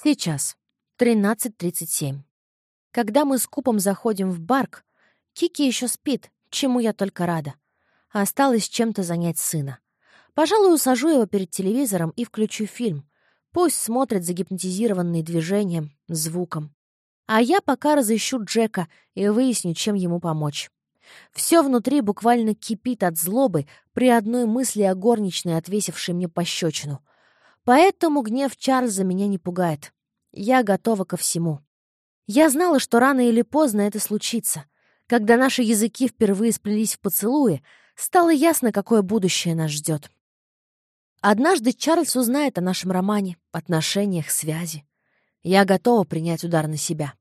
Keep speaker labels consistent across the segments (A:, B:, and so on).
A: Сейчас. 13.37. Когда мы с Купом заходим в барк, Кики еще спит, чему я только рада. Осталось чем-то занять сына. Пожалуй, усажу его перед телевизором и включу фильм. Пусть смотрит загипнотизированный движением, звуком. А я пока разыщу Джека и выясню, чем ему помочь. Все внутри буквально кипит от злобы при одной мысли о горничной, отвесившей мне пощечину. Поэтому гнев Чарльза меня не пугает. Я готова ко всему. Я знала, что рано или поздно это случится. Когда наши языки впервые сплелись в поцелуе, стало ясно, какое будущее нас ждет. Однажды Чарльз узнает о нашем романе, отношениях, связи. Я готова принять удар на себя.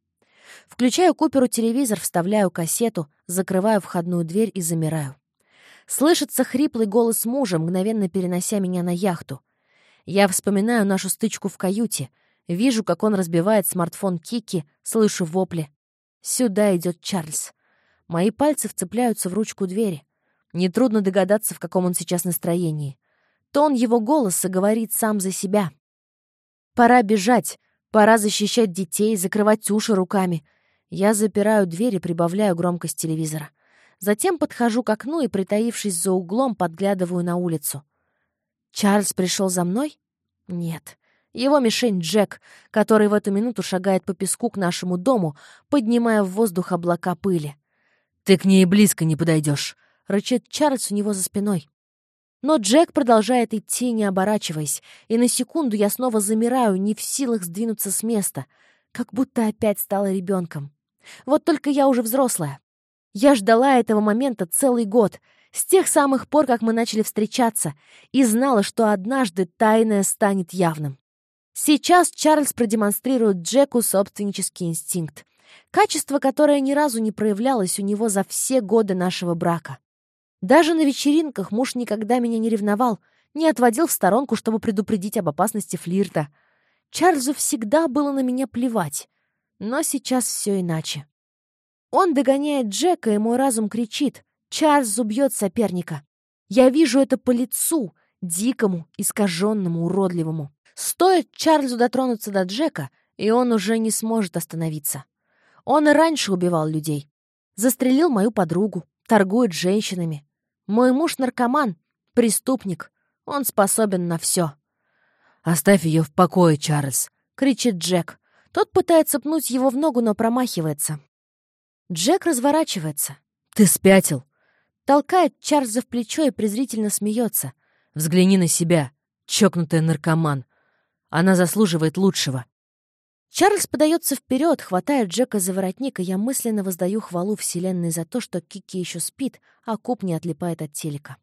A: Включаю Куперу телевизор, вставляю кассету, закрываю входную дверь и замираю. Слышится хриплый голос мужа, мгновенно перенося меня на яхту. Я вспоминаю нашу стычку в каюте, вижу, как он разбивает смартфон Кики, слышу вопли. Сюда идет Чарльз. Мои пальцы вцепляются в ручку двери. Нетрудно догадаться, в каком он сейчас настроении. Тон его голоса говорит сам за себя. Пора бежать, Пора защищать детей, закрывать уши руками. Я запираю дверь и прибавляю громкость телевизора. Затем подхожу к окну и, притаившись за углом, подглядываю на улицу. Чарльз пришел за мной? Нет. Его мишень Джек, который в эту минуту шагает по песку к нашему дому, поднимая в воздух облака пыли. «Ты к ней близко не подойдешь», — рычит Чарльз у него за спиной. Но Джек продолжает идти, не оборачиваясь, и на секунду я снова замираю, не в силах сдвинуться с места, как будто опять стала ребенком. Вот только я уже взрослая. Я ждала этого момента целый год, с тех самых пор, как мы начали встречаться, и знала, что однажды тайное станет явным. Сейчас Чарльз продемонстрирует Джеку собственнический инстинкт, качество, которое ни разу не проявлялось у него за все годы нашего брака. Даже на вечеринках муж никогда меня не ревновал, не отводил в сторонку, чтобы предупредить об опасности флирта. Чарльзу всегда было на меня плевать. Но сейчас все иначе. Он догоняет Джека, и мой разум кричит. Чарльз убьет соперника. Я вижу это по лицу, дикому, искаженному, уродливому. Стоит Чарльзу дотронуться до Джека, и он уже не сможет остановиться. Он и раньше убивал людей. Застрелил мою подругу, торгует женщинами, мой муж наркоман, преступник. Он способен на все. «Оставь ее в покое, Чарльз!» — кричит Джек. Тот пытается пнуть его в ногу, но промахивается. Джек разворачивается. «Ты спятил!» Толкает Чарльза в плечо и презрительно смеется. «Взгляни на себя, чокнутая наркоман. Она заслуживает лучшего». Чарльз подается вперед, хватает Джека за воротник, и я мысленно воздаю хвалу Вселенной за то, что Кики еще спит, а Куп не отлипает от телека.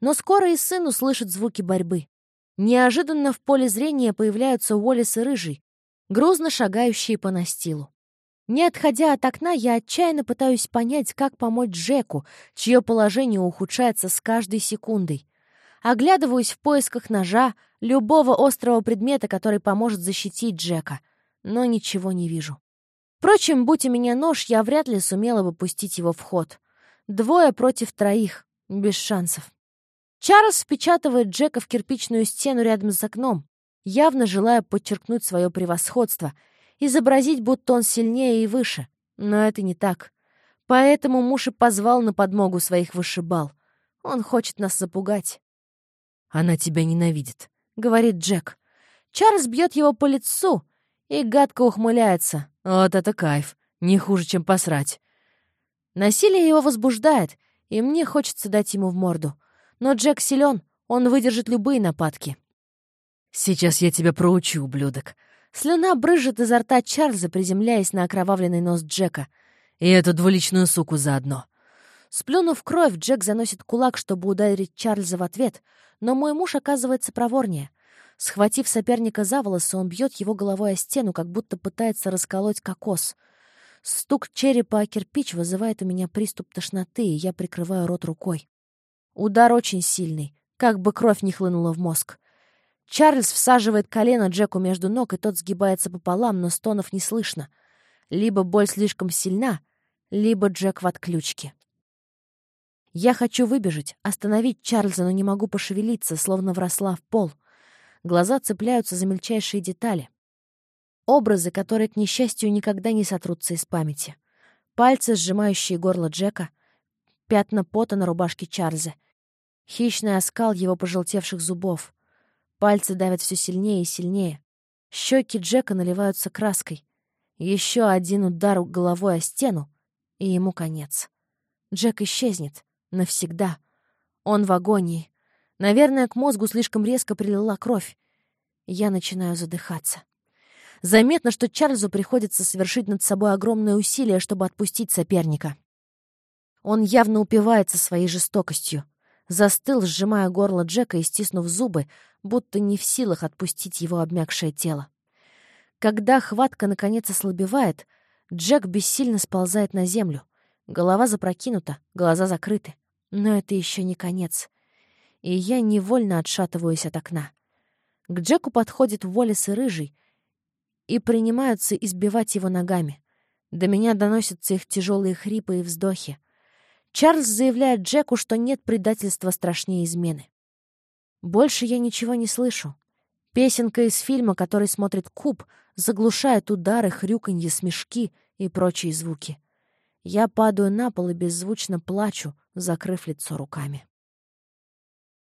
A: Но скоро и сын услышит звуки борьбы. Неожиданно в поле зрения появляются Уоллес и Рыжий, грузно шагающие по настилу. Не отходя от окна, я отчаянно пытаюсь понять, как помочь Джеку, чье положение ухудшается с каждой секундой. Оглядываюсь в поисках ножа, любого острого предмета, который поможет защитить Джека — но ничего не вижу. Впрочем, будь у меня нож, я вряд ли сумела бы пустить его в ход. Двое против троих, без шансов. Чарльз впечатывает Джека в кирпичную стену рядом с окном, явно желая подчеркнуть свое превосходство, изобразить, будто он сильнее и выше. Но это не так. Поэтому муж и позвал на подмогу своих вышибал. Он хочет нас запугать. «Она тебя ненавидит», — говорит Джек. Чарльз бьет его по лицу, и гадко ухмыляется. Вот это кайф. Не хуже, чем посрать. Насилие его возбуждает, и мне хочется дать ему в морду. Но Джек силен, он выдержит любые нападки. «Сейчас я тебя проучу, ублюдок». Слюна брызжет изо рта Чарльза, приземляясь на окровавленный нос Джека. «И эту двуличную суку заодно». Сплюнув кровь, Джек заносит кулак, чтобы ударить Чарльза в ответ, но мой муж оказывается проворнее — Схватив соперника за волосы, он бьет его головой о стену, как будто пытается расколоть кокос. Стук черепа о кирпич вызывает у меня приступ тошноты, и я прикрываю рот рукой. Удар очень сильный, как бы кровь не хлынула в мозг. Чарльз всаживает колено Джеку между ног, и тот сгибается пополам, но стонов не слышно. Либо боль слишком сильна, либо Джек в отключке. Я хочу выбежать, остановить Чарльза, но не могу пошевелиться, словно вросла в пол. Глаза цепляются за мельчайшие детали. Образы, которые, к несчастью, никогда не сотрутся из памяти. Пальцы, сжимающие горло Джека, пятна пота на рубашке Чарльза, хищный оскал его пожелтевших зубов. Пальцы давят все сильнее и сильнее. Щеки Джека наливаются краской. Еще один удар головой о стену, и ему конец. Джек исчезнет. Навсегда. Он в агонии. Наверное, к мозгу слишком резко прилила кровь. Я начинаю задыхаться. Заметно, что Чарльзу приходится совершить над собой огромное усилие, чтобы отпустить соперника. Он явно упивается своей жестокостью. Застыл, сжимая горло Джека и стиснув зубы, будто не в силах отпустить его обмякшее тело. Когда хватка наконец ослабевает, Джек бессильно сползает на землю. Голова запрокинута, глаза закрыты. Но это еще не конец. И я невольно отшатываюсь от окна. К Джеку подходит Уоллес и Рыжий, и принимаются избивать его ногами. До меня доносятся их тяжелые хрипы и вздохи. Чарльз заявляет Джеку, что нет предательства страшнее измены. Больше я ничего не слышу. Песенка из фильма, который смотрит Куб, заглушает удары, хрюканье, смешки и прочие звуки. Я падаю на пол и беззвучно плачу, закрыв лицо руками.